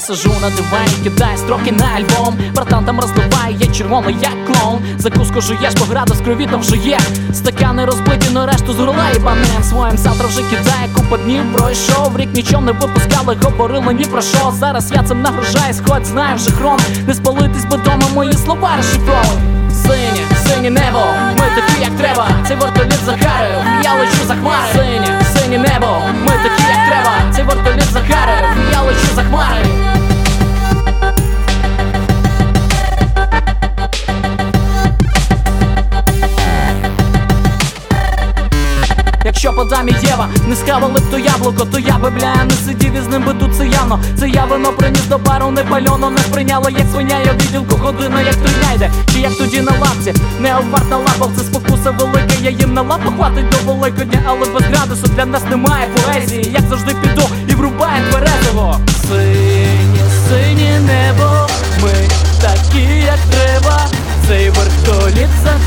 Сижу на дивані, кидаю строки на альбом. Братан там розливає, я червоний, як клоун. Закуску жуєш, бо градус крові там вже є. Стакани розбиті, но решту з горла і банем своїм завтра вже кидає, купа днів пройшов. Рік нічого не випускали, говорили ні про що. Зараз я цим нагружаюсь, хоч знаю вже хром. Не спалитись, бо дома мої слова розшифровують. Синє, синє небо, ми такі, як треба. Цей вертоліт захарив, я лечу за хмари. Синє, синє небо, ми такі, як треба. Цей вертоліт захарив, я лечу за хмари. Подам і Єва не схавали б то яблуко, то я би бля не сидів із ним би тут це явно. Це я вино приніс до бару, не пальоно, не сприйняла, як свиня, я відділку година, як тридня йде, чи як тоді на лапці, не обварт на лапах, це спокуса велика, я їм на лапу хватить до великодня, але без градусу для нас немає поезії. Як завжди піду і врубає тверезого. Синє, синє небо, ми такі, як треба. Цей вертоліт захарив,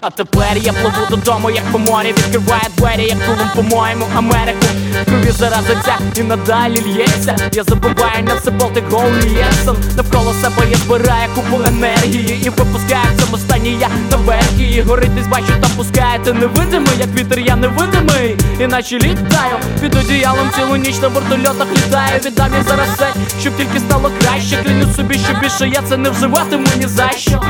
А тепер я пливу додому, як по морі Відкриває двері, як кулом по-моєму Америку. Крові заразиться і надалі лється. Я забуваю на все болти голий єсон Навколо себе я збираю купу енергії І випускаю в цьому стані я наверх І горить десь бачу, там пускаєте невидимий Як вітер я невидимий. Іначе літаю Під одіялом цілу ніч на вертольотах літаю. Віддам я зараз все, щоб тільки стало краще. Кляню собі, що більше я це не вживатиму ні за що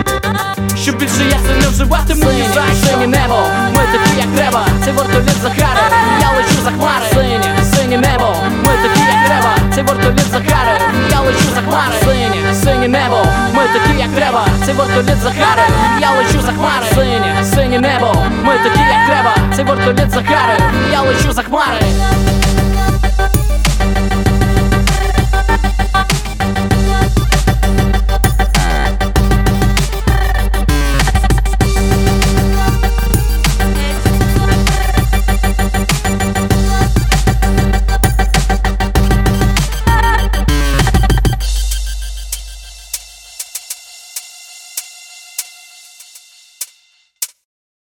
щоб більше я це не вживатиму ні за що Синє небо, ми такі як треба Цей вертоліт захарив, я лечу за хмари. Синє, синє небо, ми такі як треба Цей вертоліт захарив, я лечу за хмари. Синє, синє небо, ми такі як треба Цей вертоліт захарив, я лечу за хмари. Синє, синє небо, ми такі як треба Цей вертоліт захарив